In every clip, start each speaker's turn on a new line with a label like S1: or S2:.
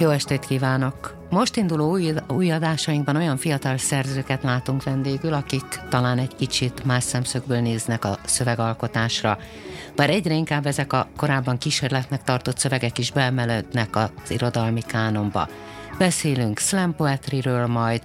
S1: Jó estét kívánok! Most induló új, új adásainkban olyan fiatal szerzőket látunk vendégül, akik talán egy kicsit más szemszögből néznek a szövegalkotásra. Bár egyre inkább ezek a korábban kísérletnek tartott szövegek is beemelődnek az irodalmi kánonba. Beszélünk slam poetryről majd,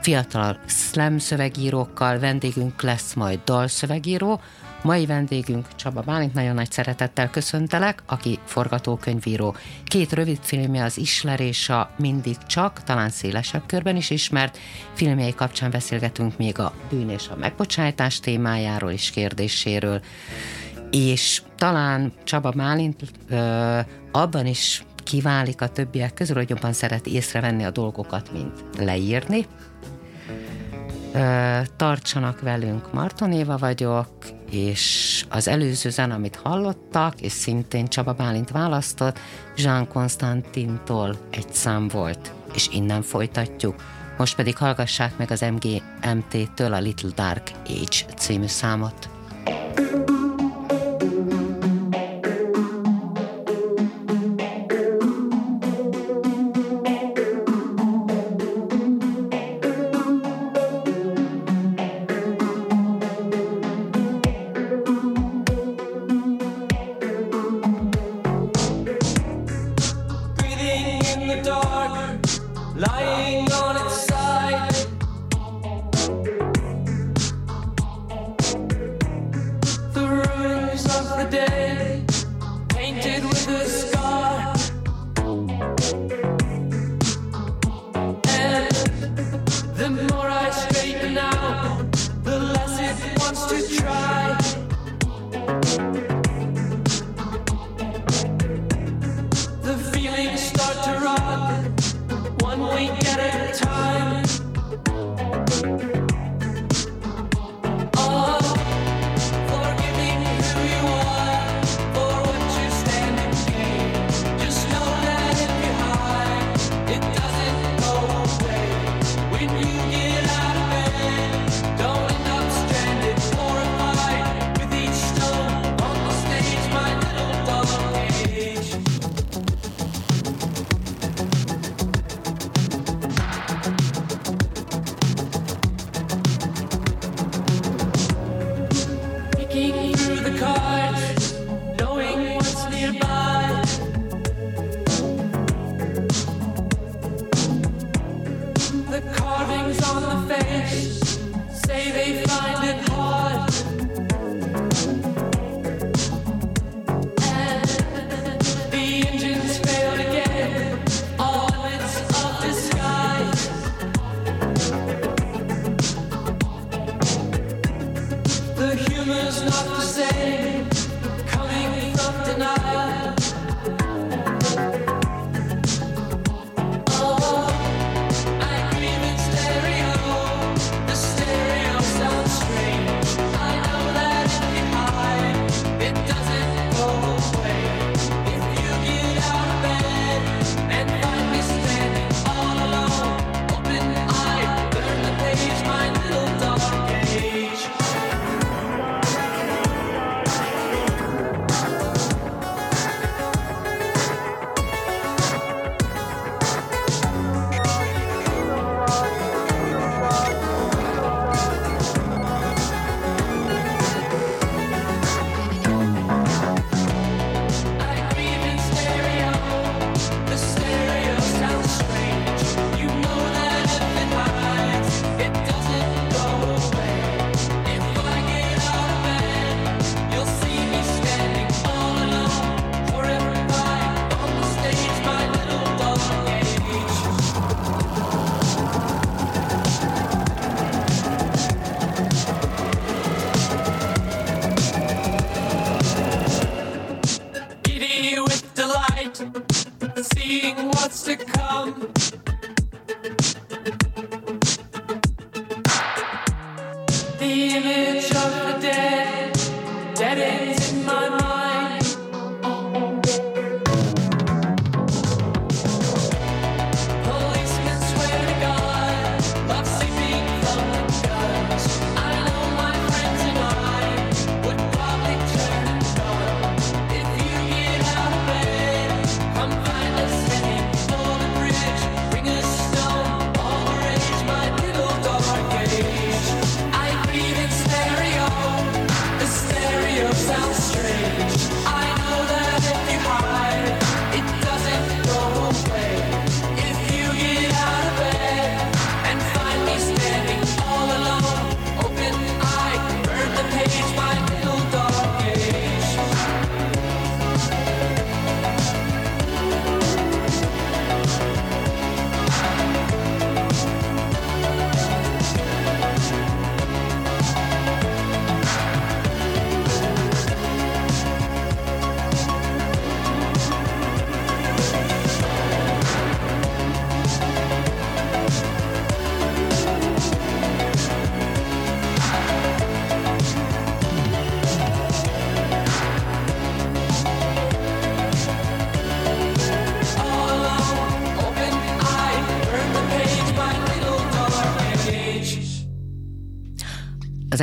S1: fiatal slam szövegírókkal, vendégünk lesz majd dalszövegíró, Mai vendégünk Csaba Bálint, nagyon nagy szeretettel köszöntelek, aki forgatókönyvíró. Két rövid filmje az Isler és a Mindig Csak, talán szélesebb körben is ismert. Filmjei kapcsán beszélgetünk még a bűn és a megbocsájtás témájáról és kérdéséről. És talán Csaba Bálint ö, abban is kiválik a többiek közül, hogy jobban szeret észrevenni a dolgokat, mint leírni. Tartsanak velünk, Marton Éva vagyok, és az előző zen, amit hallottak, és szintén Csaba Bálint választott, Jean Constantintól egy szám volt, és innen folytatjuk. Most pedig hallgassák meg az MGMT-től a Little Dark Age című számot. thank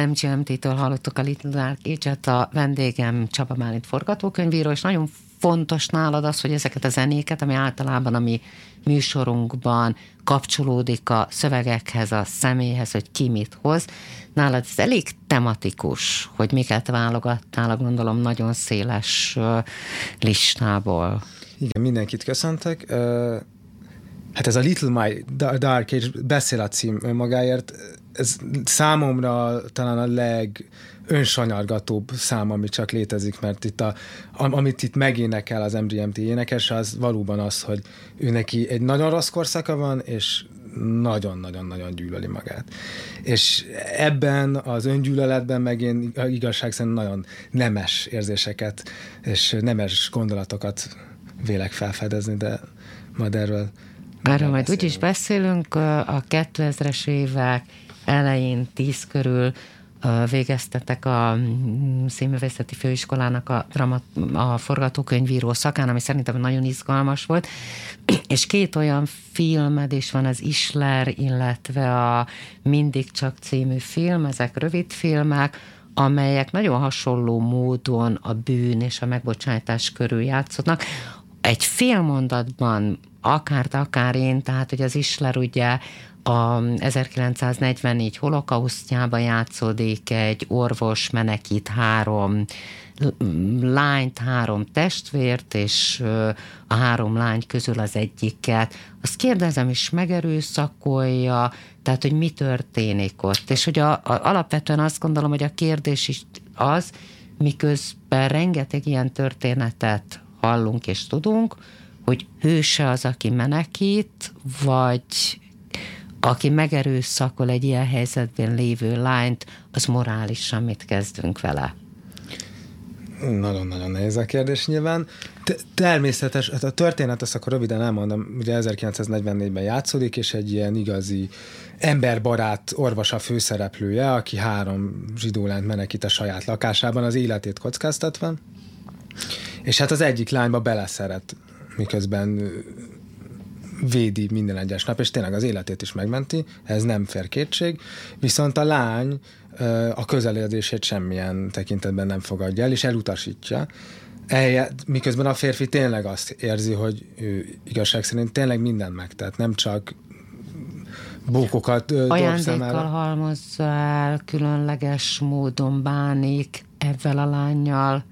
S1: az MCMT-től hallottuk a Little Dark Age-et, a vendégem Csaba Málint forgatókönyvíró, és nagyon fontos nálad az, hogy ezeket a zenéket, ami általában a mi műsorunkban kapcsolódik a szövegekhez, a személyhez, hogy ki mit hoz. Nálad ez elég tematikus, hogy miket válogattál, a gondolom nagyon széles listából.
S2: Igen, mindenkit köszöntek. Hát ez a Little My Dark Age beszél a cím magáért ez számomra talán a leg önsanyargatóbb szám, ami csak létezik, mert itt a, am- amit itt megénekel az MGMT énekes, az valóban az, hogy ő neki egy nagyon rossz korszaka van, és nagyon-nagyon-nagyon gyűlöli magát. És ebben az öngyűlöletben meg én igazság szerint nagyon nemes érzéseket és nemes gondolatokat vélek felfedezni, de majd erről
S1: Erről majd úgyis beszélünk. A 2000-es évek elején, tíz körül végeztetek a mm, színművészeti főiskolának a, drama, a forgatókönyvíró szakán, ami szerintem nagyon izgalmas volt, és két olyan filmed is van, az Isler, illetve a Mindig csak című film, ezek rövid filmek, amelyek nagyon hasonló módon a bűn és a megbocsátás körül játszottak. Egy fél mondatban, akár akár én, tehát hogy az Isler ugye a 1944 holokausztjában játszódik, egy orvos menekít három lányt, három testvért, és a három lány közül az egyiket. Azt kérdezem is, megerőszakolja, tehát, hogy mi történik ott. És hogy a, a, alapvetően azt gondolom, hogy a kérdés is az, miközben rengeteg ilyen történetet hallunk és tudunk, hogy hőse az, aki menekít, vagy aki megerőszakol egy ilyen helyzetben lévő lányt, az morálisan mit kezdünk vele?
S2: Nagyon-nagyon nehéz a kérdés nyilván. Természetes, hát a történet, azt akkor röviden elmondom, ugye 1944-ben játszódik, és egy ilyen igazi emberbarát orvos a főszereplője, aki három zsidó lányt menekít a saját lakásában, az életét kockáztatva, és hát az egyik lányba beleszeret, miközben védi minden egyes nap, és tényleg az életét is megmenti, ez nem fér kétség, viszont a lány a közeledését semmilyen tekintetben nem fogadja el, és elutasítja, Eljött, miközben a férfi tényleg azt érzi, hogy ő igazság szerint tényleg mindent megtett, nem csak bókokat
S1: Ajándékkal halmozza el, különleges módon bánik ebben a lányjal.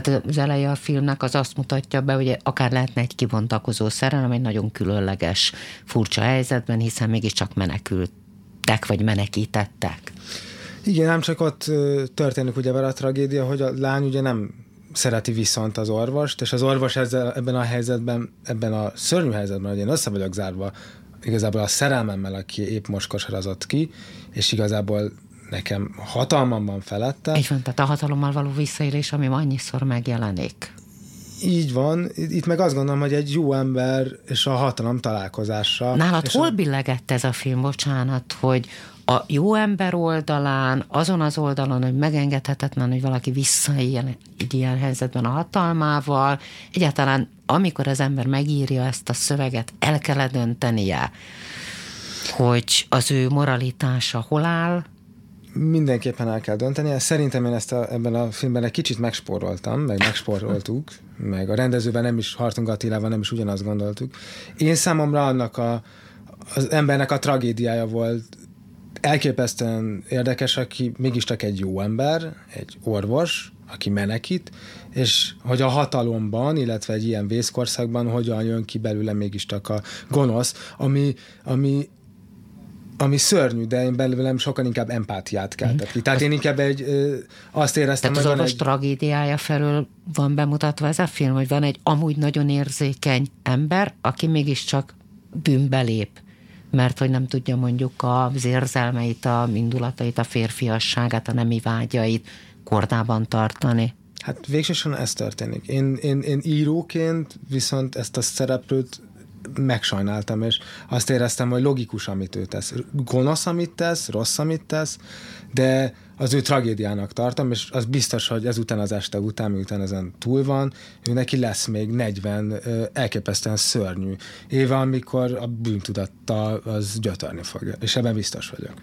S1: Tehát az eleje a filmnek az azt mutatja be, hogy akár lehetne egy kibontakozó szerelem, egy nagyon különleges, furcsa helyzetben, hiszen mégiscsak menekültek, vagy menekítettek.
S2: Igen, nem csak ott történik ugye vele a tragédia, hogy a lány ugye nem szereti viszont az orvost, és az orvos ezzel, ebben a helyzetben, ebben a szörnyű helyzetben, hogy én össze vagyok zárva igazából a szerelmemmel, aki épp most kosarazott ki, és igazából nekem hatalmam van felette.
S1: Így van, tehát a hatalommal való visszaélés, ami annyiszor megjelenik.
S2: Így van, itt meg azt gondolom, hogy egy jó ember és a hatalom találkozása.
S1: Nálad hol
S2: a,
S1: billegett ez a film, bocsánat, hogy a jó ember oldalán, azon az oldalon, hogy megengedhetetlen, hogy valaki visszaéljen egy ilyen helyzetben a hatalmával, egyáltalán amikor az ember megírja ezt a szöveget, el kell döntenie, hogy az ő moralitása hol áll,
S2: mindenképpen el kell dönteni. Szerintem én ezt a, ebben a filmben egy kicsit megspóroltam, meg megspóroltuk, meg a rendezővel nem is, Hartung Attilával nem is ugyanazt gondoltuk. Én számomra annak a, az embernek a tragédiája volt elképesztően érdekes, aki mégiscsak egy jó ember, egy orvos, aki menekít, és hogy a hatalomban, illetve egy ilyen vészkorszakban hogyan jön ki belőle mégiscsak a gonosz, ami, ami ami szörnyű, de én belőlem sokkal inkább empátiát keltett ki. Tehát én inkább egy, azt éreztem,
S1: Tehát az orvos
S2: egy...
S1: tragédiája felől van bemutatva ez a film, hogy van egy amúgy nagyon érzékeny ember, aki mégiscsak bűnbe lép, mert hogy nem tudja mondjuk az érzelmeit, a indulatait, a férfiasságát, a nemi vágyait kordában tartani.
S2: Hát végsősorban ez történik. Én, én, én íróként viszont ezt a szereplőt megsajnáltam, és azt éreztem, hogy logikus, amit ő tesz. Gonosz, amit tesz, rossz, amit tesz, de az ő tragédiának tartom, és az biztos, hogy ezután az este után, miután ezen túl van, ő neki lesz még 40 ö, elképesztően szörnyű éve, amikor a bűntudattal az gyötörni fogja, és ebben biztos vagyok.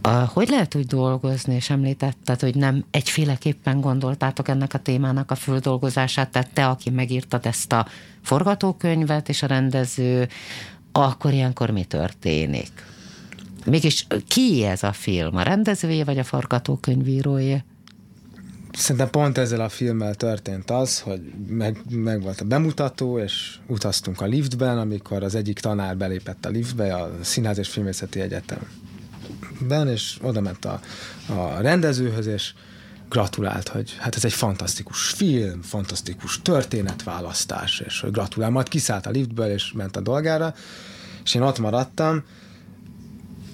S1: A, hogy lehet úgy dolgozni, és említetted, hogy nem egyféleképpen gondoltátok ennek a témának a földolgozását, tehát te, aki megírtad ezt a forgatókönyvet, és a rendező, akkor ilyenkor mi történik? Mégis ki ez a film? A rendezője vagy a forgatókönyvírója?
S2: Szerintem pont ezzel a filmmel történt az, hogy meg, meg volt a bemutató, és utaztunk a liftben, amikor az egyik tanár belépett a liftbe, a Színház és Filmészeti Egyetem ben, és oda ment a, a rendezőhöz, és gratulált, hogy hát ez egy fantasztikus film, fantasztikus történetválasztás, és hogy gratulál. Majd kiszállt a liftből, és ment a dolgára, és én ott maradtam,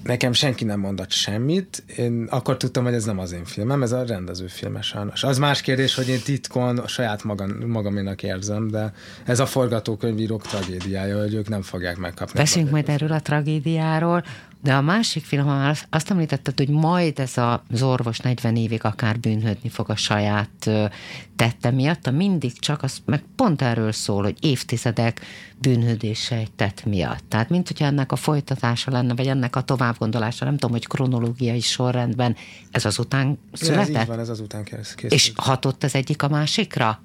S2: nekem senki nem mondott semmit, én akkor tudtam, hogy ez nem az én filmem, ez a rendező filme sajnos. Az más kérdés, hogy én titkon a saját magam, magaménak érzem, de ez a forgatókönyvírók tragédiája, hogy ők nem fogják megkapni.
S1: Beszéljünk majd erről a tragédiáról, de a másik film, ha azt említetted, hogy majd ez az orvos 40 évig akár bűnhődni fog a saját tette miatt, a mindig csak az meg pont erről szól, hogy évtizedek bűnhődése egy tett miatt. Tehát mint hogyha ennek a folytatása lenne, vagy ennek a továbbgondolása, nem tudom, hogy kronológiai sorrendben ez azután
S2: Ja, ez
S1: született?
S2: így van, ez azután kész. készült.
S1: És hatott az egyik a másikra?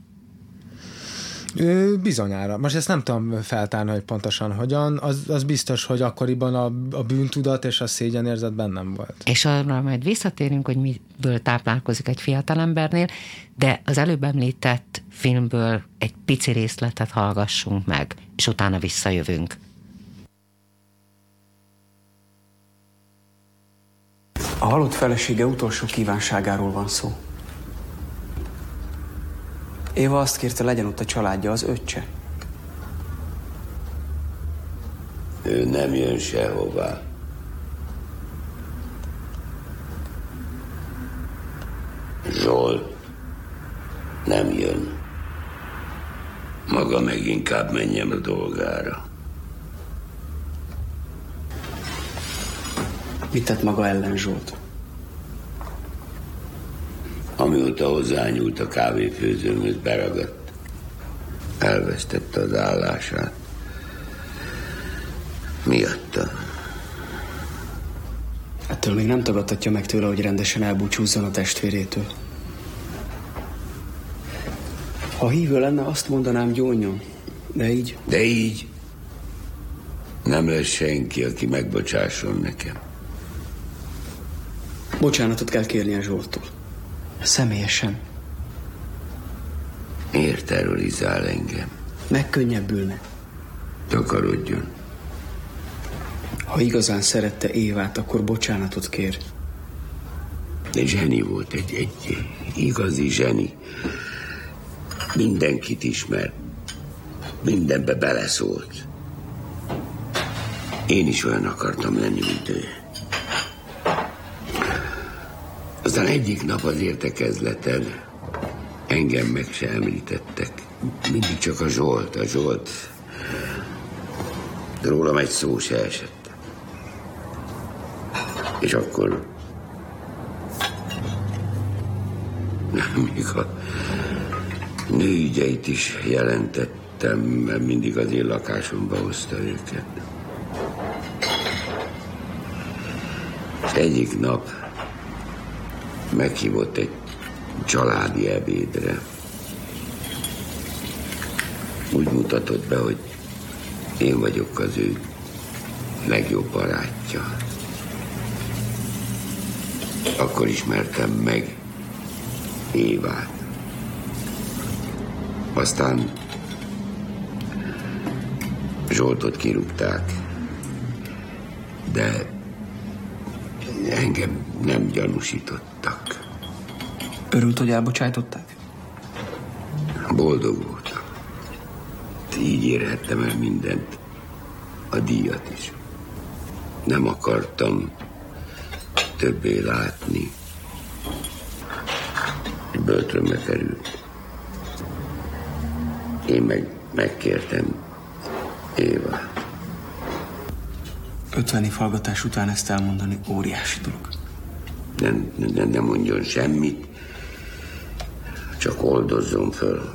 S2: Ö, Bizonyára. Most ezt nem tudom feltárni, hogy pontosan hogyan. Az, az biztos, hogy akkoriban a, a bűntudat és a szégyenérzet bennem volt.
S1: És arra majd visszatérünk, hogy miből táplálkozik egy fiatalembernél, de az előbb említett filmből egy pici részletet hallgassunk meg, és utána visszajövünk.
S3: A halott felesége utolsó kívánságáról van szó. Éva azt kérte, legyen ott a családja, az öccse.
S4: Ő nem jön sehová. Zsolt nem jön. Maga meg inkább menjem a dolgára.
S3: Mit tett maga ellen Zsolt?
S4: Amióta hozzányúlt a kávéfőzőmhöz, beragadt. Elvesztette az állását. Miatta.
S3: Ettől még nem tagadhatja meg tőle, hogy rendesen elbúcsúzzon a testvérétől. Ha hívő lenne, azt mondanám gyónjon. De így
S4: De így nem lesz senki, aki megbocsásson nekem.
S3: bocsánatot kell kérnie Zsolttól. Személyesen.
S4: Miért terrorizál engem?
S3: Megkönnyebbülne.
S4: Takarodjon.
S3: Ha igazán szerette Évát, akkor bocsánatot kér.
S4: De zseni volt, egy, egy igazi zseni. Mindenkit ismer. Mindenbe beleszólt. Én is olyan akartam lenni, mint ő. Aztán egyik nap az értekezleten engem meg se említettek. Mindig csak a Zsolt, a Zsolt. Rólam egy szó se esett. És akkor még a nőügyeit is jelentettem, mert mindig az én lakásomba hozta őket. És egyik nap meghívott egy családi ebédre. Úgy mutatott be, hogy én vagyok az ő legjobb barátja. Akkor ismertem meg Évát. Aztán Zsoltot kirúgták, de engem nem gyanúsítottak.
S3: Örült, hogy elbocsájtották?
S4: Boldog voltam. Így érhettem el mindent, a díjat is. Nem akartam többé látni. Börtönbe került. Én meg megkértem Éva.
S3: 50 év hallgatás után ezt elmondani óriási dolog.
S4: Nem, nem, nem mondjon semmit, csak oldozzon föl.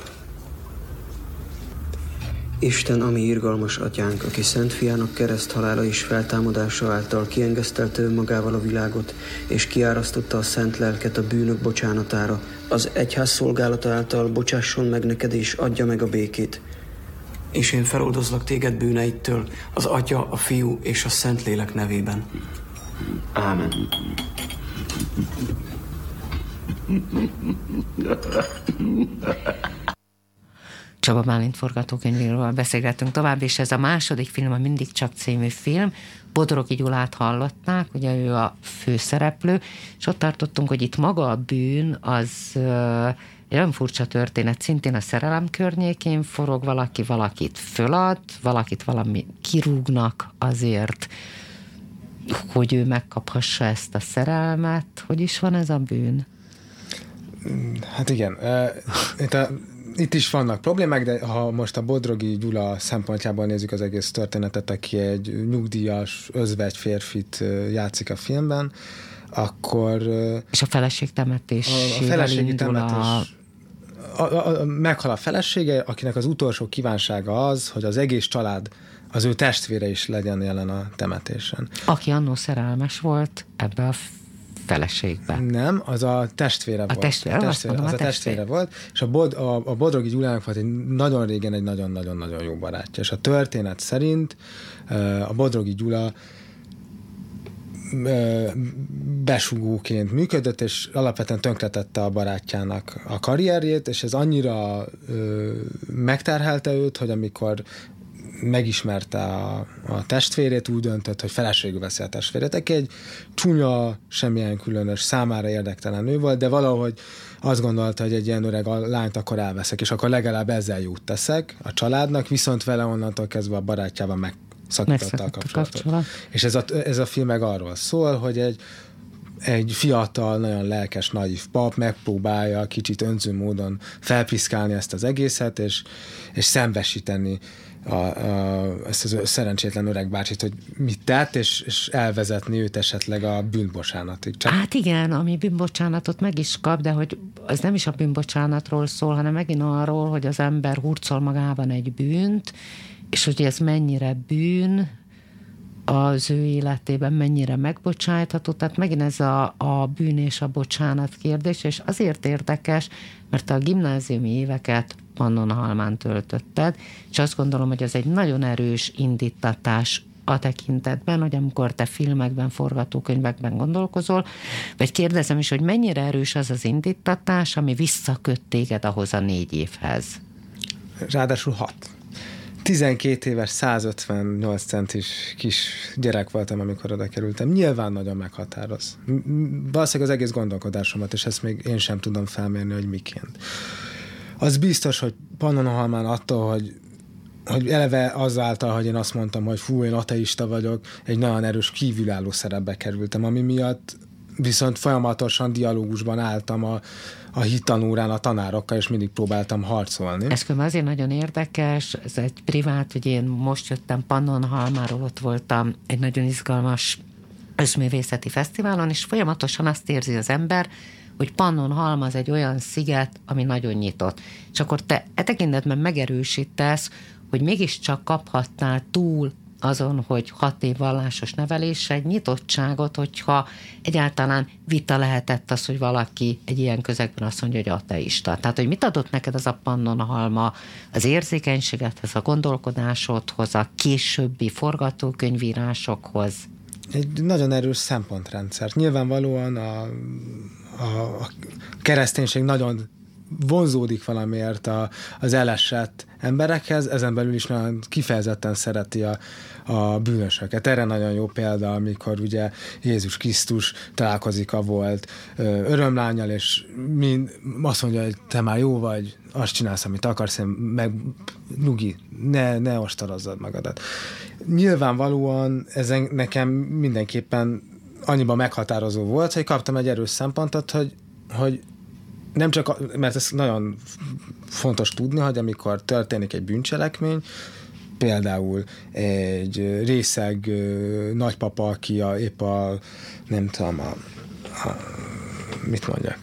S3: Isten, ami irgalmas atyánk, aki szent fiának kereszt halála és feltámadása által kiengesztelte önmagával a világot, és kiárasztotta a szent lelket a bűnök bocsánatára, az egyház szolgálata által bocsásson meg neked és adja meg a békét. És én feloldozlak téged bűneittől, az Atya, a Fiú és a Szentlélek nevében. Ámen.
S1: Csaba Bálint forgatókönyvéről beszélgettünk tovább, és ez a második film, a Mindig Csak című film. Bodrogi Gyulát hallották, ugye ő a főszereplő, és ott tartottunk, hogy itt maga a bűn az egy olyan furcsa történet, szintén a szerelem környékén forog valaki, valakit fölad, valakit valami kirúgnak azért, hogy ő megkaphassa ezt a szerelmet. Hogy is van ez a bűn?
S2: Hát igen, itt, a, itt is vannak problémák, de ha most a Bodrogi Gyula szempontjából nézzük az egész történetet, aki egy nyugdíjas, özvegy férfit játszik a filmben, akkor
S1: És a feleség
S2: a,
S1: temetésével
S2: a feleségi
S1: indul a...
S2: temetés a, a, a, meghal a felesége, akinek az utolsó kívánsága az, hogy az egész család, az ő testvére is legyen jelen a temetésen.
S1: Aki annó szerelmes volt ebbe a feleségbe.
S2: Nem, az a testvére volt.
S1: testvére,
S2: a testvére,
S1: mondom,
S2: az
S1: a
S2: a testvére
S1: testvér.
S2: volt, és a, Bod, a, a Bodrogi Gyulának volt egy nagyon régen egy nagyon-nagyon-nagyon jó barátja, és a történet szerint a Bodrogi Gyula besugóként működött, és alapvetően tönkretette a barátjának a karrierjét, és ez annyira ö, megterhelte őt, hogy amikor megismerte a, a testvérét, úgy döntött, hogy feleségül veszi a testvérét, aki egy csúnya, semmilyen különös, számára érdektelen nő volt, de valahogy azt gondolta, hogy egy ilyen öreg lányt akkor elveszek, és akkor legalább ezzel jót teszek a családnak, viszont vele onnantól kezdve a barátjával
S1: Megszakadt a
S2: kapcsolatot.
S1: kapcsolat.
S2: És ez a, ez a film meg arról szól, hogy egy, egy fiatal, nagyon lelkes, naív pap megpróbálja kicsit önző módon felpiszkálni ezt az egészet, és, és szembesíteni a, a, ezt az szerencsétlen öreg bácsit, hogy mit tett, és, és elvezetni őt esetleg a bűnbocsánatig. Csak
S1: Hát igen, ami bűnbocsánatot meg is kap, de hogy az nem is a bűnbocsánatról szól, hanem megint arról, hogy az ember hurcol magában egy bűnt, és hogy ez mennyire bűn, az ő életében mennyire megbocsájtható, tehát megint ez a, a bűn és a bocsánat kérdés, és azért érdekes, mert a gimnáziumi éveket Pannonhalmán töltötted, és azt gondolom, hogy ez egy nagyon erős indítatás a tekintetben, hogy amikor te filmekben, forgatókönyvekben gondolkozol, vagy kérdezem is, hogy mennyire erős az az indítatás, ami visszaköt téged ahhoz a négy évhez.
S2: ráadásul hat. 12 éves, 158 centis kis gyerek voltam, amikor oda kerültem. Nyilván nagyon meghatároz. Valószínűleg az egész gondolkodásomat, és ezt még én sem tudom felmérni, hogy miként. Az biztos, hogy Pannonhalmán attól, hogy hogy eleve azáltal, hogy én azt mondtam, hogy fú, én ateista vagyok, egy nagyon erős kívülálló szerepbe kerültem, ami miatt viszont folyamatosan dialógusban álltam a, a hittanórán a tanárokkal, és mindig próbáltam harcolni.
S1: Különben azért nagyon érdekes, ez egy privát, hogy én most jöttem Pannonhalmáról, ott voltam egy nagyon izgalmas összművészeti fesztiválon, és folyamatosan azt érzi az ember, hogy Pannonhalm az egy olyan sziget, ami nagyon nyitott. És akkor te e tekintetben megerősítesz, hogy mégiscsak kaphatnál túl azon, hogy hat év vallásos nevelésre egy nyitottságot, hogyha egyáltalán vita lehetett az, hogy valaki egy ilyen közegben azt mondja, hogy ateista. Tehát, hogy mit adott neked az a Pannonhalma az érzékenységethez, a gondolkodásodhoz, a későbbi forgatókönyvírásokhoz?
S2: egy nagyon erős szempontrendszer. Nyilvánvalóan a, a, a kereszténység nagyon vonzódik valamiért a, az elesett emberekhez, ezen belül is nagyon kifejezetten szereti a, a bűnösöket. Erre nagyon jó példa, amikor ugye Jézus Krisztus találkozik a volt örömlányal, és mind, azt mondja, hogy te már jó vagy, azt csinálsz, amit akarsz, én meg nyugi, ne, ne ostorozzad magadat. Nyilvánvalóan ez nekem mindenképpen annyiban meghatározó volt, hogy kaptam egy erős szempontot, hogy, hogy nem csak, a, mert ez nagyon fontos tudni, hogy amikor történik egy bűncselekmény, például egy részeg nagypapa, aki a, épp a, nem tudom, a, a mit mondjak,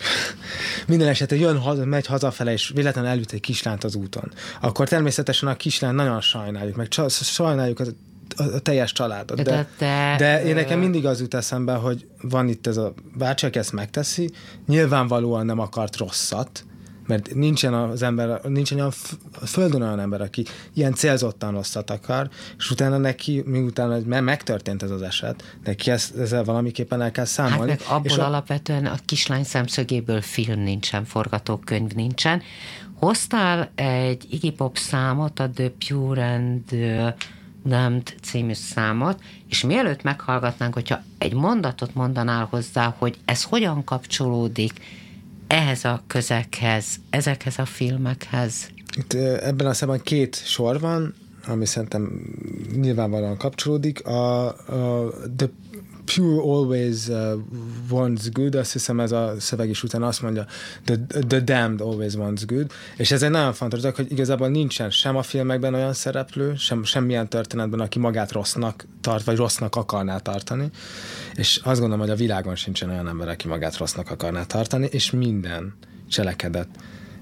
S2: minden esetre jön, haza, megy hazafele, és véletlenül elüt egy kislányt az úton, akkor természetesen a kislányt nagyon sajnáljuk, meg sajnáljuk a, a, teljes családot.
S1: De
S2: De, de én nekem mindig az jut eszembe, hogy van itt ez a bácsi, aki ezt megteszi, nyilvánvalóan nem akart rosszat, Mert nincsen az ember, nincsen olyan, a földön olyan ember, aki ilyen célzottan rosszat akar, és utána neki, miután mert megtörtént ez az eset, neki ezt, ezzel valamiképpen el kell
S1: Hát
S2: számolni.
S1: meg abból
S2: és
S1: alapvetően a kislány szemszögéből film nincsen, forgatókönyv nincsen. Hoztál egy Iggy Pop számot, a The Pure and the Damned című számot, és mielőtt meghallgatnánk, hogyha egy mondatot mondanál hozzá, hogy ez hogyan kapcsolódik ehhez a közekhez, ezekhez a filmekhez.
S2: Itt ebben a szemben két sor van, ami szerintem nyilvánvalóan kapcsolódik. A, a The Pure Always uh, Wants Good, azt hiszem ez a szöveg is utána azt mondja, the, the Damned Always Wants Good, és ez egy nagyon fontos dolog, hogy igazából nincsen sem a filmekben olyan szereplő, sem, semmilyen történetben, aki magát rossznak tart, vagy rossznak akarná tartani, és azt gondolom, hogy a világon sincsen olyan ember, aki magát rossznak akarná tartani, és minden cselekedet,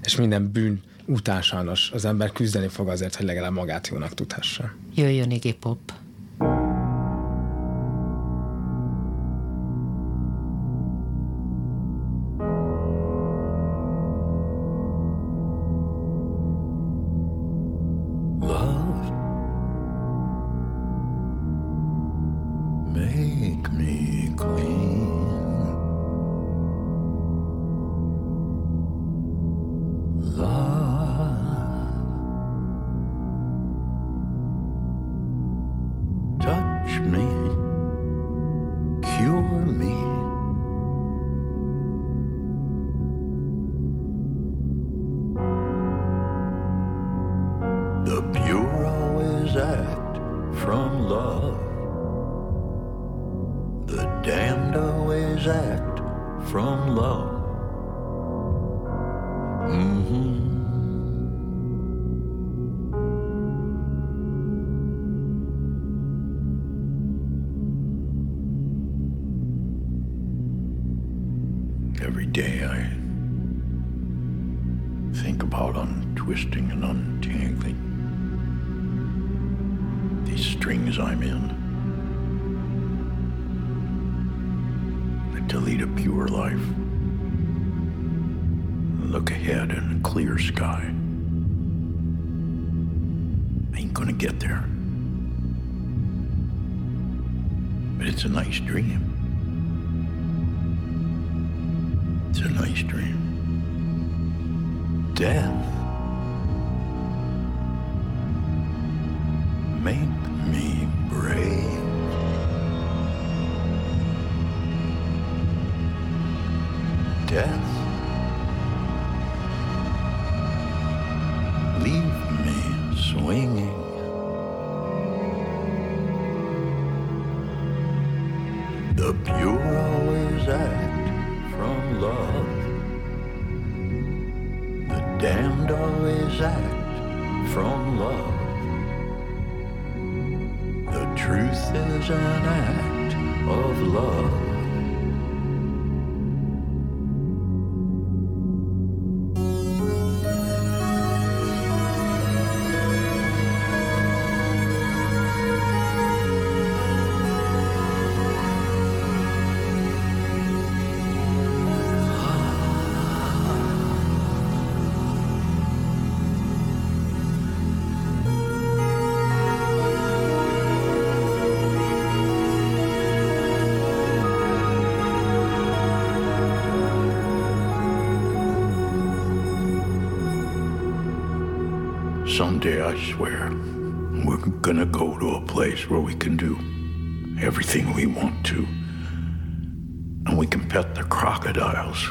S2: és minden bűn után sajnos az ember küzdeni fog azért, hogy legalább magát jónak tudhassa.
S1: Jöjjön Iggy Pop.
S5: Strings I'm in. To lead a pure life. Look ahead in a clear sky. Ain't gonna get there. But it's a nice dream. It's a nice dream. Death. Make Death. Someday, I swear, we're gonna go to a place where we can do everything we want to. And we can pet the crocodiles.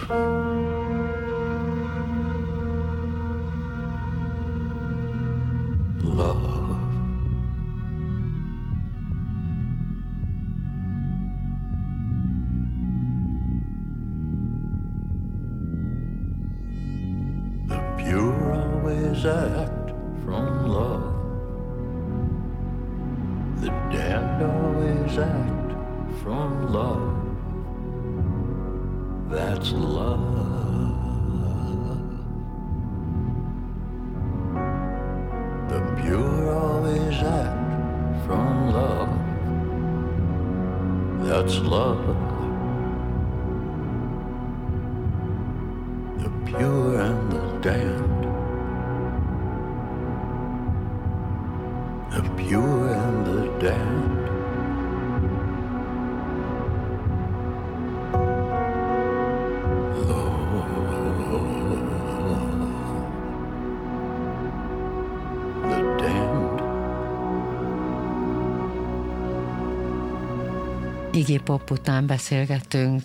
S1: Iggy Pop után beszélgetünk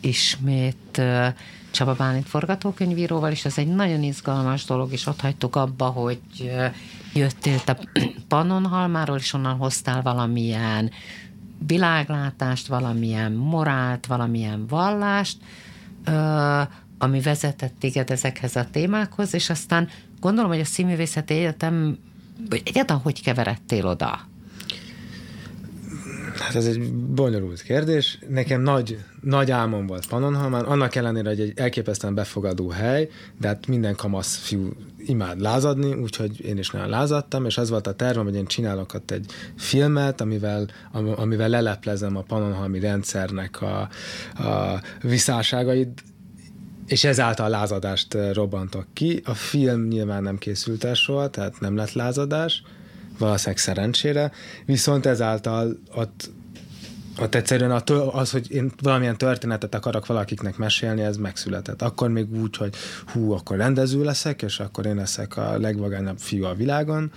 S1: ismét Csaba Bálint forgatókönyvíróval, és ez egy nagyon izgalmas dolog, és ott hagytuk abba, hogy jöttél te Pannonhalmáról, és onnan hoztál valamilyen világlátást, valamilyen morált, valamilyen vallást, ami vezetett téged ezekhez a témákhoz, és aztán gondolom, hogy a Színművészeti Egyetem, vagy egyáltalán hogy keveredtél oda?
S2: Hát ez egy bonyolult kérdés. Nekem nagy, nagy álmom volt Pannonhalmán, annak ellenére, hogy egy elképesztően befogadó hely, de hát minden kamasz fiú imád lázadni, úgyhogy én is nagyon lázadtam, és az volt a tervem, hogy én csinálok ott egy filmet, amivel, am- amivel leleplezem a pannonhalmi rendszernek a, a viszáságait, és ezáltal lázadást eh, robbantok ki. A film nyilván nem készült el soha, tehát nem lett lázadás, valószínűleg szerencsére, viszont ezáltal ott, ott egyszerűen a tő, az, hogy én valamilyen történetet akarok valakiknek mesélni, ez megszületett. Akkor még úgy, hogy hú, akkor rendező leszek, és akkor én leszek a legvagányabb fiú a világon,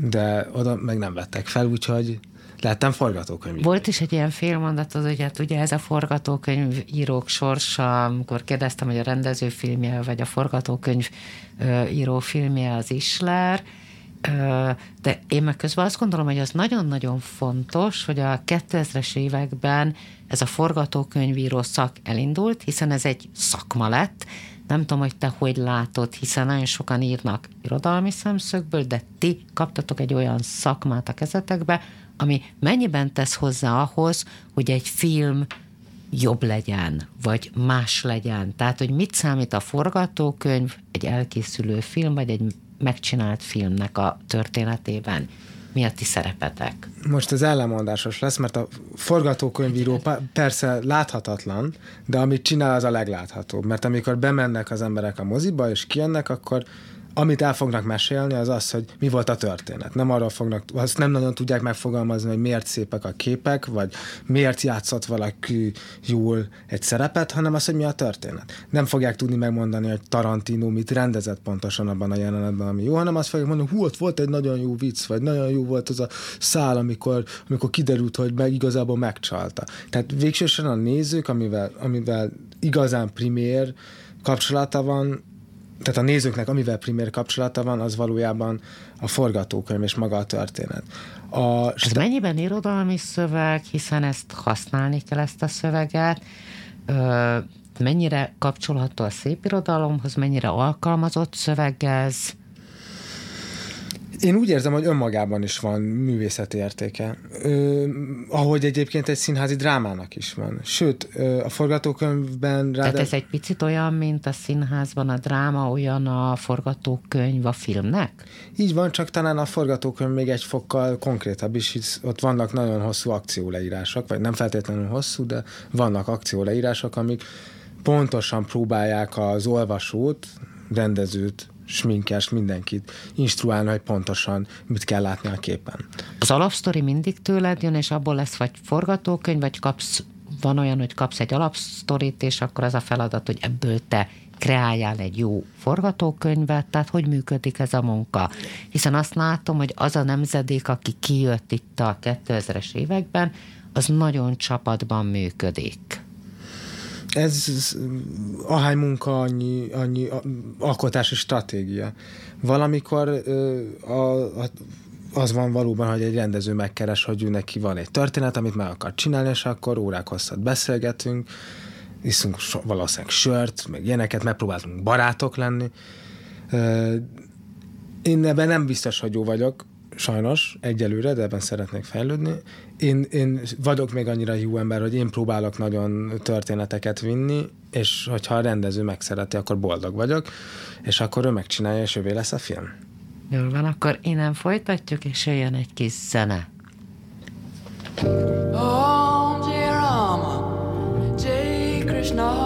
S2: de oda meg nem vettek fel, úgyhogy lettem forgatókönyv.
S1: Volt is egy ilyen félmondatod, hogy hát ugye ez a forgatókönyv írók sorsa, amikor kérdeztem, hogy a rendező filmje, vagy a forgatókönyv író filmje az Isler, de én meg közben azt gondolom, hogy az nagyon-nagyon fontos, hogy a 2000-es években ez a forgatókönyvíró szak elindult, hiszen ez egy szakma lett, nem tudom, hogy te hogy látod, hiszen nagyon sokan írnak irodalmi szemszögből, de ti kaptatok egy olyan szakmát a kezetekbe, ami mennyiben tesz hozzá ahhoz, hogy egy film jobb legyen, vagy más legyen. Tehát, hogy mit számít a forgatókönyv, egy elkészülő film, vagy egy megcsinált filmnek a történetében. Mi a ti szerepetek?
S2: Most ez ellenmondásos lesz, mert a forgatókönyvíró persze láthatatlan, de amit csinál, az a legláthatóbb. Mert amikor bemennek az emberek a moziba, és kijönnek, akkor amit el fognak mesélni, az az, hogy mi volt a történet. Nem arról fognak, azt nem nagyon tudják megfogalmazni, hogy miért szépek a képek, vagy miért játszott valaki jól egy szerepet, hanem az, hogy mi a történet. Nem fogják tudni megmondani, hogy Tarantino mit rendezett pontosan abban a jelenetben, ami jó, hanem azt fogják mondani, hú, ott volt egy nagyon jó vicc, vagy nagyon jó volt az a szál, amikor, amikor kiderült, hogy meg igazából megcsalta. Tehát végsősorban a nézők, amivel, amivel igazán primér kapcsolata van, tehát a nézőknek, amivel primér kapcsolata van, az valójában a forgatókönyv és maga a történet. A,
S1: Ez mennyiben irodalmi szöveg, hiszen ezt használni kell ezt a szöveget, Ö, mennyire kapcsolható a szépirodalomhoz, mennyire alkalmazott szöveg ez,
S2: Én úgy érzem, hogy önmagában is van művészeti értéke. Ö, ahogy egyébként egy színházi drámának is van. Sőt, ö, a forgatókönyvben
S1: Tehát
S2: ráadásul...
S1: ez egy picit olyan, mint a színházban a dráma, olyan a forgatókönyv a filmnek?
S2: Így van, csak talán a forgatókönyv még egy fokkal konkrétabb is, hisz ott vannak nagyon hosszú akcióleírások, vagy nem feltétlenül hosszú, de vannak akcióleírások, amik pontosan próbálják az olvasót, rendezőt, sminkest, mindenkit instruálni, hogy pontosan mit kell látni a képen.
S1: Az alapsztori mindig tőled jön, és abból lesz vagy forgatókönyv, vagy kapsz, van olyan, hogy kapsz egy alapsztorit, és akkor az a feladat, hogy ebből te kreáljál egy jó forgatókönyvet, tehát hogy működik ez a munka? Hiszen azt látom, hogy az a nemzedék, aki kijött itt a 2000-es években, az nagyon csapatban működik.
S2: Ez ahány munka, annyi, annyi alkotási stratégia. Valamikor a, a, az van valóban, hogy egy rendező megkeres, hogy ő neki van egy történet, amit meg akar csinálni, és akkor órák hosszat beszélgetünk, iszunk so, valószínűleg sört, meg ilyeneket, megpróbáltunk barátok lenni. Én ebben nem biztos, hogy jó vagyok, sajnos, egyelőre, de ebben szeretnék fejlődni. Én, én vagyok még annyira jó ember, hogy én próbálok nagyon történeteket vinni, és hogyha a rendező megszereti, akkor boldog vagyok, és akkor ő megcsinálja, és ővé lesz a film.
S1: Jól van, akkor innen folytatjuk, és jöjjön egy kis zene.
S6: Om Jai Rama, Krishna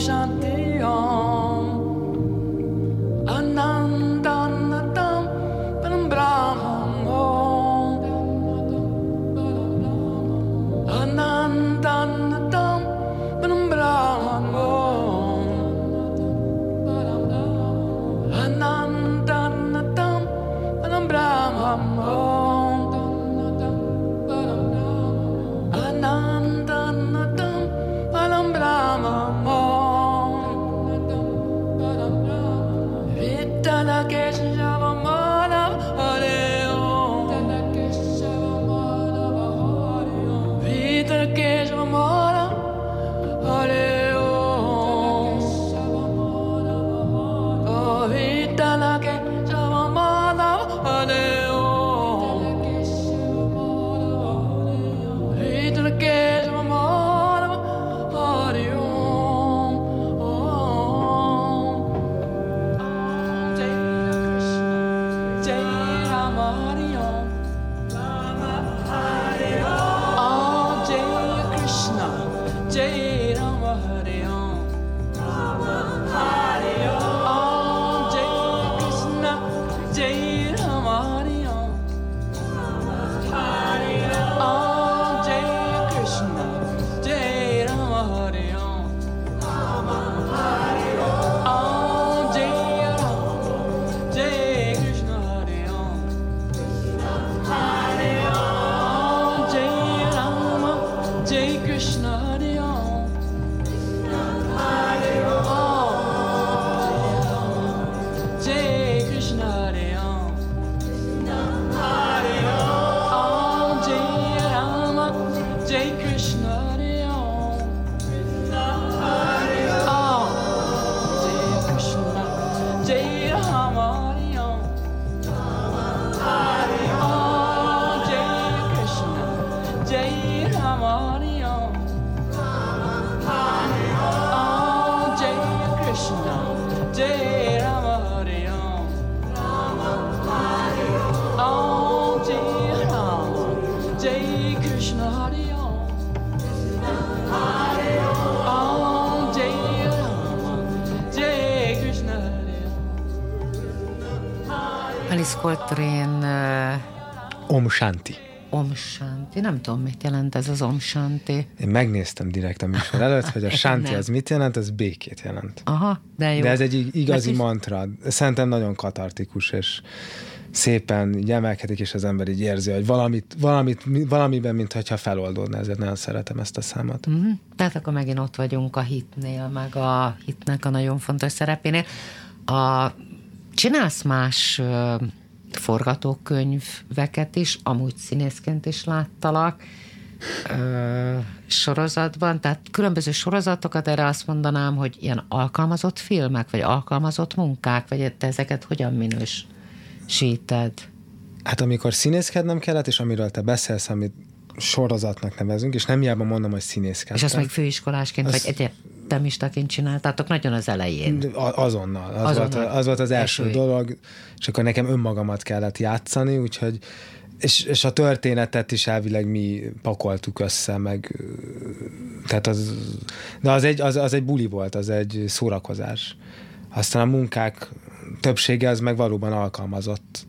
S6: Shanti
S1: Coltrane uh,
S2: Om Shanti.
S1: Om Shanti. Nem tudom, mit jelent ez az Om Shanti.
S2: Én megnéztem direkt a műsor előtt, hogy a Shanti az mit jelent, az békét jelent.
S1: Aha, de jó.
S2: De ez egy ig- igazi
S1: is-
S2: mantra. Szerintem nagyon katartikus, és szépen így emelkedik, és az ember így érzi, hogy valamit, valamit, valamiben, mintha feloldódna, ezért nagyon szeretem ezt a számot.
S1: Mhm. Tehát akkor megint ott vagyunk a hitnél, meg a hitnek a nagyon fontos szerepénél. A, csinálsz más forgatókönyveket is, amúgy színészként is láttalak ö, sorozatban, tehát különböző sorozatokat, erre azt mondanám, hogy ilyen alkalmazott filmek, vagy alkalmazott munkák, vagy te ezeket hogyan minősíted?
S2: Hát amikor színészkednem kellett, és amiről te beszélsz, amit sorozatnak nevezünk, és nem hiába mondom, hogy színészkedtem.
S1: És azt még főiskolásként,
S2: Azt-
S1: vagy egyetemistaként csináltátok nagyon az elején.
S2: A- Azonnal. Az,
S1: Azonnal.
S2: Volt, az volt az első
S1: Első.
S2: dolog, és akkor nekem önmagamat kellett játszani, úgyhogy és, és a történetet is elvileg mi pakoltuk össze, meg tehát az, de az egy, az, az egy buli volt, az egy szórakozás. Aztán a munkák többsége az meg valóban alkalmazott.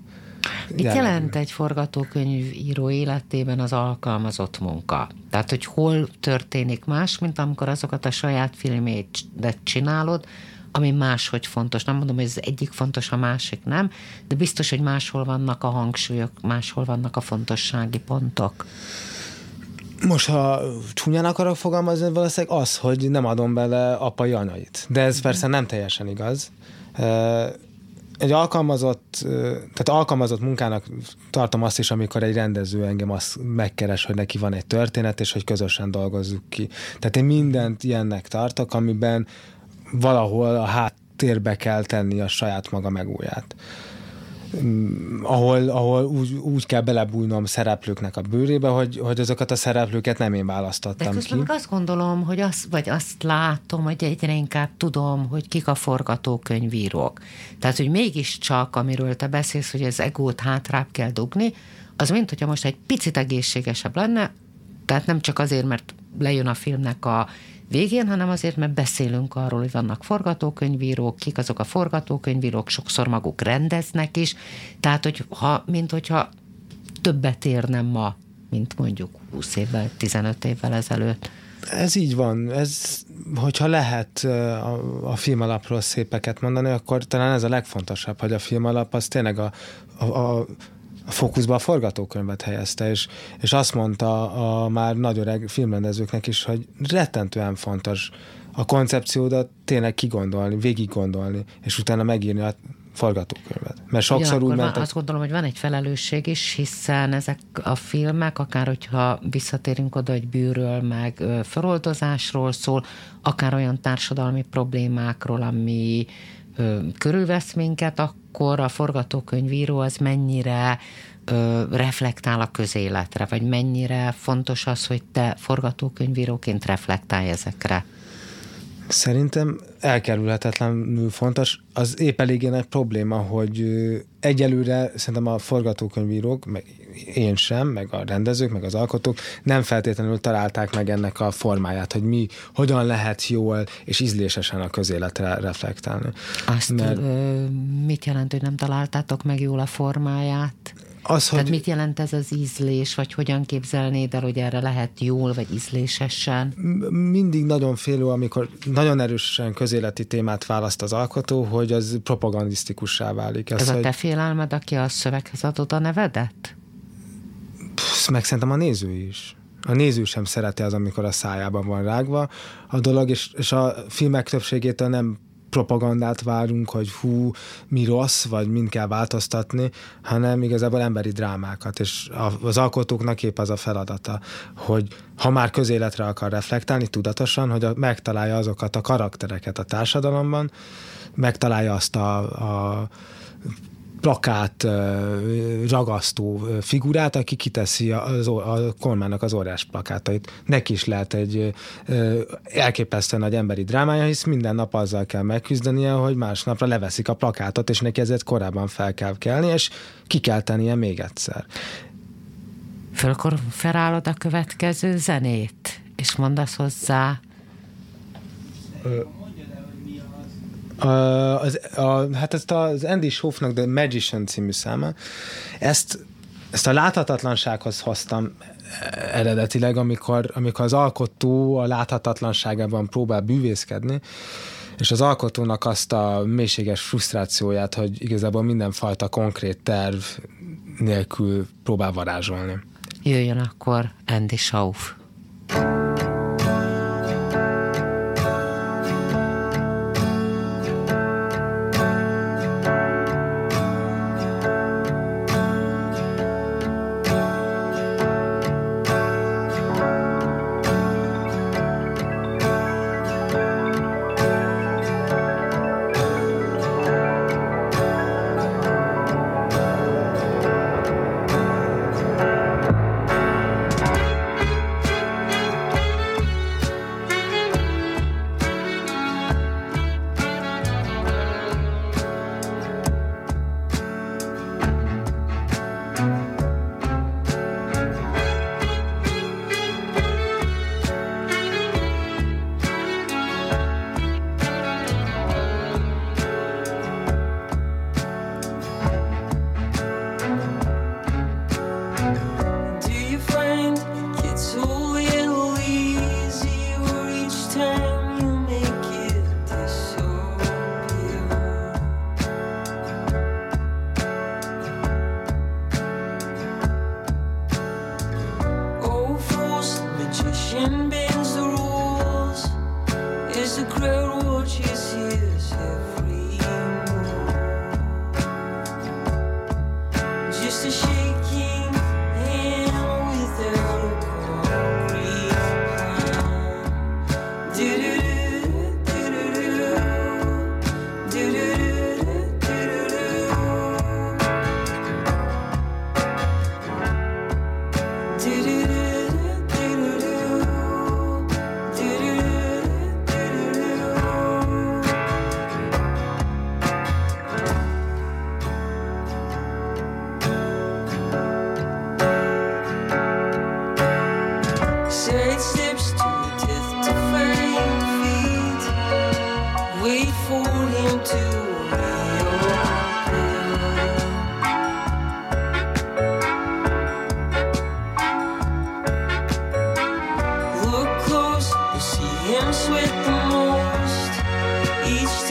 S1: Mit
S2: jellegű.
S1: jelent egy forgatókönyvíró életében az alkalmazott munka? Tehát, hogy hol történik más, mint amikor azokat a saját filmét csinálod, ami máshogy fontos. Nem mondom, hogy ez egyik fontos, a másik nem, de biztos, hogy máshol vannak a hangsúlyok, máshol vannak a fontossági pontok.
S2: Most, ha csúnyán akarok fogalmazni, valószínűleg az, hogy nem adom bele apai anyait. De ez persze nem teljesen igaz. Egy alkalmazott, tehát alkalmazott munkának tartom azt is, amikor egy rendező engem azt megkeres, hogy neki van egy történet, és hogy közösen dolgozzuk ki. Tehát én mindent ilyennek tartok, amiben valahol a háttérbe kell tenni a saját maga megúját ahol, ahol úgy, úgy kell belebújnom szereplőknek a bőrébe, hogy, hogy azokat a szereplőket nem én
S1: De
S2: választottam
S1: közben
S2: ki.
S1: azt gondolom, hogy azt, vagy azt látom, hogy egyre inkább tudom, hogy kik a forgatókönyvírók. Tehát, hogy mégiscsak, amiről te beszélsz, hogy az egót hátrább kell dugni, az mint hogyha most egy picit egészségesebb lenne, tehát nem csak azért, mert lejön a filmnek a végén, hanem azért, mert beszélünk arról, hogy vannak forgatókönyvírók, kik azok a forgatókönyvírók, sokszor maguk rendeznek is, tehát, hogy ha, mint hogyha többet érnem ma, mint mondjuk 20 évvel, 15 évvel ezelőtt.
S2: Ez így van. Ez, hogyha lehet a, a filmalapról szépeket mondani, akkor talán ez a legfontosabb, hogy a filmalap az tényleg a, a, a, a fókuszba a forgatókönyvet helyezte, és, és azt mondta a már nagy öreg filmrendezőknek is, hogy rettentően fontos a koncepciódat tényleg kigondolni, végig gondolni, és utána megírni a forgatókönyvet. Mert sokszor
S1: Ugyanakkor
S2: úgy mentek...
S1: azt gondolom, hogy van egy felelősség is, hiszen ezek a filmek, akár hogyha visszatérünk oda, hogy bűről, meg feloldozásról szól, akár olyan társadalmi problémákról, ami ö, körülvesz minket, akkor a forgatókönyvíró az mennyire ö, reflektál a közéletre, vagy mennyire fontos az, hogy te forgatókönyvíróként reflektálj ezekre.
S2: Szerintem elkerülhetetlenül fontos. Az épp eléggé nagy probléma, hogy egyelőre szerintem a forgatókönyvírók, meg én sem, meg a rendezők, meg az alkotók nem feltétlenül találták meg ennek a formáját, hogy mi, hogyan lehet jól és ízlésesen a közéletre reflektálni.
S1: Azt
S2: Mert-
S1: ö, mit jelent, hogy nem találtátok meg jól a formáját?
S2: Az,
S1: Tehát
S2: hogy
S1: mit jelent ez az ízlés, vagy hogyan képzelnéd el, hogy erre lehet jól, vagy ízlésesen?
S2: mindig nagyon félő, amikor nagyon erősen közéleti témát választ az alkotó, hogy az propagandisztikussá válik.
S1: Ez a
S2: hogy,
S1: te félelmed, aki a szöveghez adod a nevedet?
S2: Psz, meg szerintem a néző is. A néző sem szereti az, amikor a szájában van rágva a dolog, és, és a filmek többségétől nem propagandát várunk, hogy hú, mi rossz, vagy mind kell változtatni, hanem igazából emberi drámákat, és az alkotóknak épp az a feladata, hogy ha már közéletre akar reflektálni tudatosan, hogy megtalálja azokat a karaktereket a társadalomban, megtalálja azt a, a plakát ö, ragasztó ö, figurát, aki kiteszi az, a kormánynak az óriás plakátait. Neki is lehet egy ö, elképesztően nagy emberi drámája, hisz minden nap azzal kell megküzdenie, hogy másnapra leveszik a plakátot, és neki ezért korábban fel kell kelni, és ki kell tennie még egyszer.
S1: Fölkor felállod a következő zenét, és mondasz hozzá,
S2: A, az, a, hát ezt az Andy Schoffnak The Magician című száma, ezt, ezt a láthatatlansághoz hoztam eredetileg, amikor, amikor az alkotó a láthatatlanságában próbál bűvészkedni, és az alkotónak azt a mélységes frusztrációját, hogy igazából mindenfajta konkrét terv nélkül próbál varázsolni.
S1: jöjjön akkor Andy Schauf.
S7: Do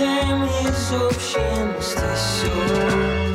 S7: темней из
S1: общности ссор.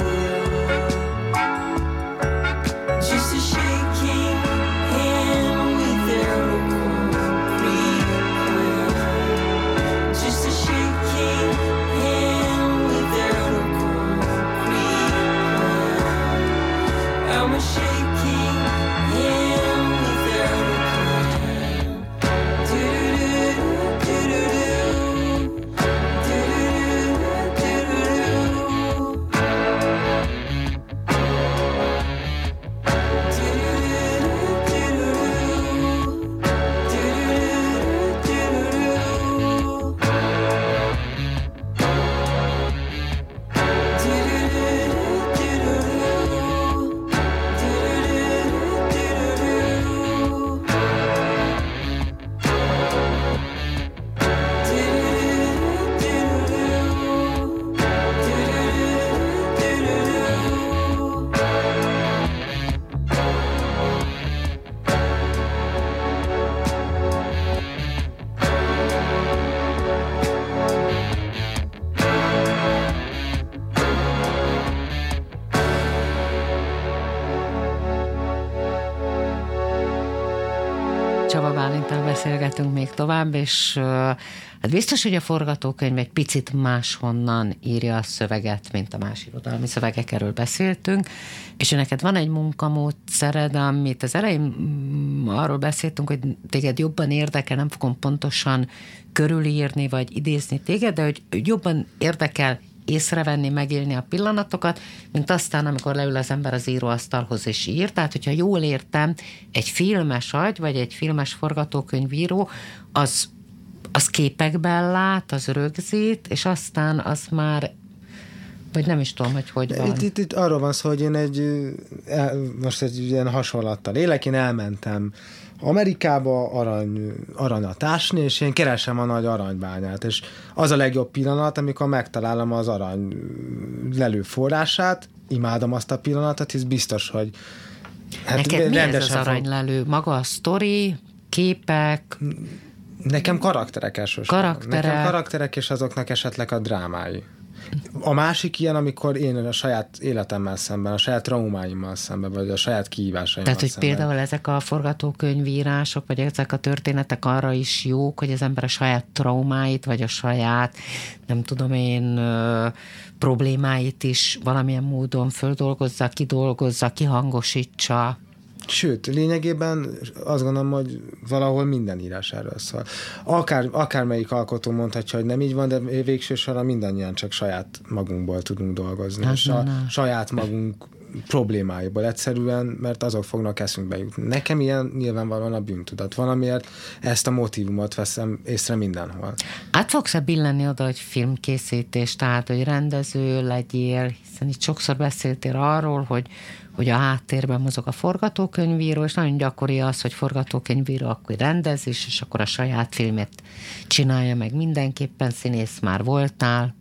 S1: Beszélgetünk még tovább, és hát biztos, hogy a forgatókönyv egy picit máshonnan írja a szöveget, mint a más irodalmi szövegek, erről beszéltünk, és neked van egy munkamódszered, amit az elején arról beszéltünk, hogy téged jobban érdekel, nem fogom pontosan körülírni, vagy idézni téged, de hogy jobban érdekel észrevenni, megélni a pillanatokat, mint aztán, amikor leül az ember az íróasztalhoz és ír. Tehát, hogyha jól értem, egy filmes agy, vagy egy filmes forgatókönyvíró, az, az képekben lát, az rögzít, és aztán az már vagy nem is tudom, hogy hogy van.
S2: Itt, itt, itt arról van szó, hogy én egy, el, most egy ilyen hasonlattal élek, én elmentem Amerikába arany, aranyat ásni, és én keresem a nagy aranybányát, és az a legjobb pillanat, amikor megtalálom az arany ö, lelőforrását, imádom azt a pillanatot, hisz biztos, hogy
S1: Hát Neked mi ez az aranylelő? Maga a sztori, képek,
S2: Nekem karakterek elsősorban.
S1: Karakterek.
S2: Nekem karakterek, és azoknak esetleg a drámái. A másik ilyen, amikor én a saját életemmel szemben, a saját traumáimmal szemben, vagy a saját kihívásaimmal
S1: Tehát, hogy
S2: szemben.
S1: például ezek a forgatókönyvírások, vagy ezek a történetek arra is jók, hogy az ember a saját traumáit, vagy a saját, nem tudom én, problémáit is valamilyen módon földolgozza, kidolgozza, kihangosítsa.
S2: Sőt, lényegében azt gondolom, hogy valahol minden írás erről szól. Akár, akármelyik alkotó mondhatja, hogy nem így van, de végső soron mindannyian csak saját magunkból tudunk dolgozni.
S1: Hát
S2: a saját magunk problémáiból egyszerűen, mert azok fognak eszünkbe jutni. Nekem ilyen nyilvánvalóan a bűntudat. Valamiért ezt a motivumot veszem észre mindenhol.
S1: Át fogsz-e billenni oda, hogy filmkészítés, tehát, hogy rendező legyél, hiszen itt sokszor beszéltél arról, hogy, hogy a háttérben mozog a forgatókönyvíró, és nagyon gyakori az, hogy forgatókönyvíró akkor rendez is, és akkor a saját filmet csinálja meg mindenképpen, színész már voltál.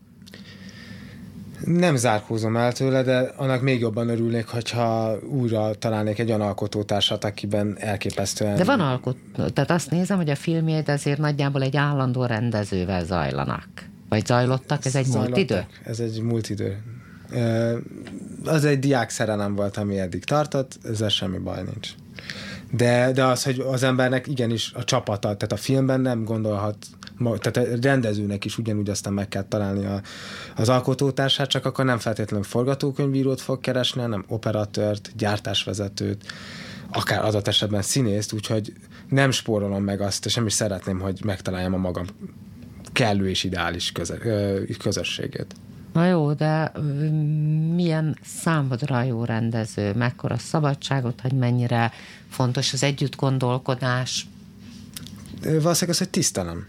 S2: Nem zárkózom el tőle, de annak még jobban örülnék, hogyha újra találnék egy olyan alkotótársat, akiben elképesztően...
S1: De van alkot, tehát azt nézem, hogy a filmjeid azért nagyjából egy állandó rendezővel zajlanak. Vagy zajlottak, ez egy múlt
S2: Zajlottak.
S1: idő?
S2: Ez egy múlt idő. Az egy diák szerelem volt, ami eddig tartott, ezzel semmi baj nincs. De, de az, hogy az embernek igenis a csapata, tehát a filmben nem gondolhat, tehát a rendezőnek is ugyanúgy aztán meg kell találni a, az alkotótársát, csak akkor nem feltétlenül forgatókönyvírót fog keresni, hanem operatőrt, gyártásvezetőt, akár adott esetben színészt, úgyhogy nem spórolom meg azt, és nem is szeretném, hogy megtaláljam a magam kellő és ideális köze, közösségét.
S1: Na jó, de milyen számodra jó rendező? Mekkora szabadságot, hogy mennyire fontos az együtt gondolkodás?
S2: Valószínűleg az, hogy tisztelem.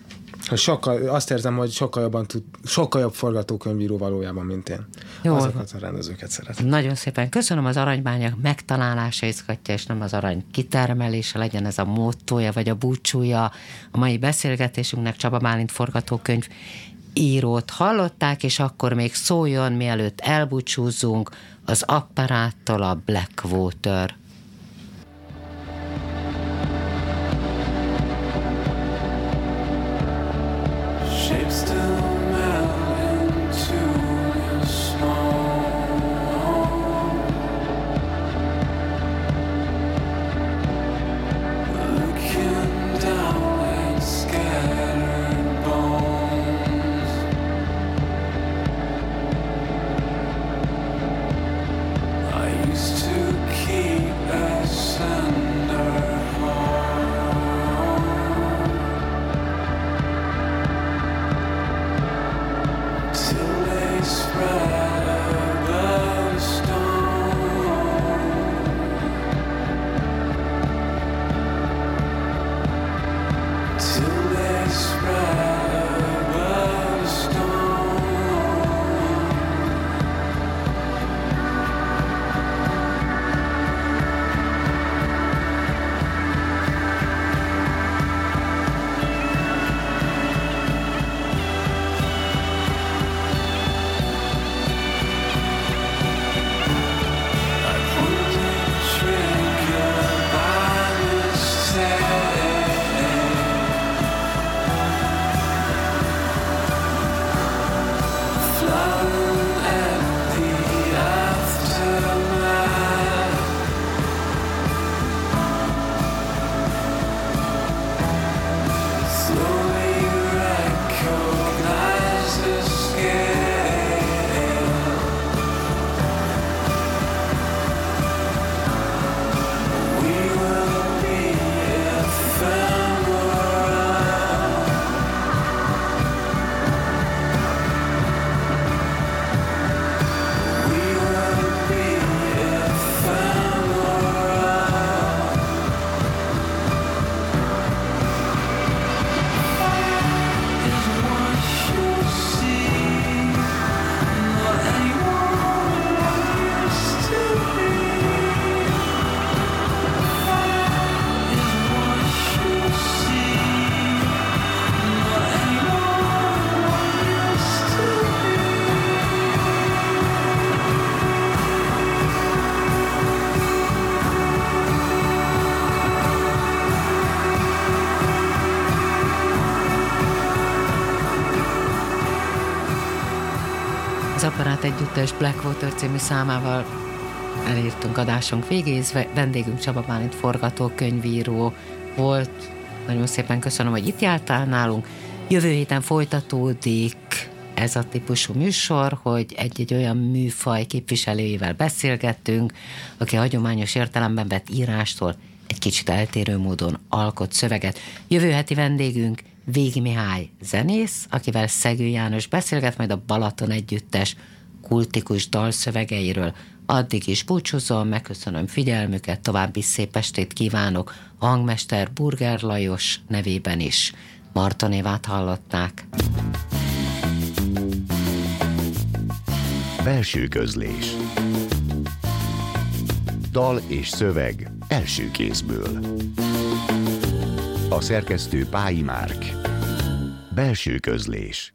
S2: Hogy sokkal, azt érzem, hogy sokkal jobban tud, sokkal jobb forgatókönyvíró valójában, mint én.
S1: Jó.
S2: Azokat a rendezőket szeretem.
S1: Nagyon szépen köszönöm az aranybányák megtalálása izgatja, és nem az arany kitermelése legyen ez a módtója, vagy a búcsúja a mai beszélgetésünknek. Csaba Bálint forgatókönyv írót hallották, és akkor még szóljon, mielőtt elbúcsúzunk, az apparáttal a Blackwater. Együttes Blackwater című számával elértünk adásunk végéhez. Vendégünk Csaba Bálint forgatókönyvíró volt. Nagyon szépen köszönöm, hogy itt jártál nálunk. Jövő héten folytatódik ez a típusú műsor, hogy egy-egy olyan műfaj képviselőivel beszélgettünk, aki hagyományos értelemben vett írástól egy kicsit eltérő módon alkot szöveget. Jövő heti vendégünk Végi Mihály zenész, akivel Szegő János beszélget majd a Balaton együttes kultikus dalszövegeiről. Addig is búcsúzom, megköszönöm figyelmüket, további szép estét kívánok a hangmester Burger Lajos nevében is. Martonévát hallották.
S8: Belső közlés Dal és szöveg első kézből A szerkesztő Pályi Márk Belső közlés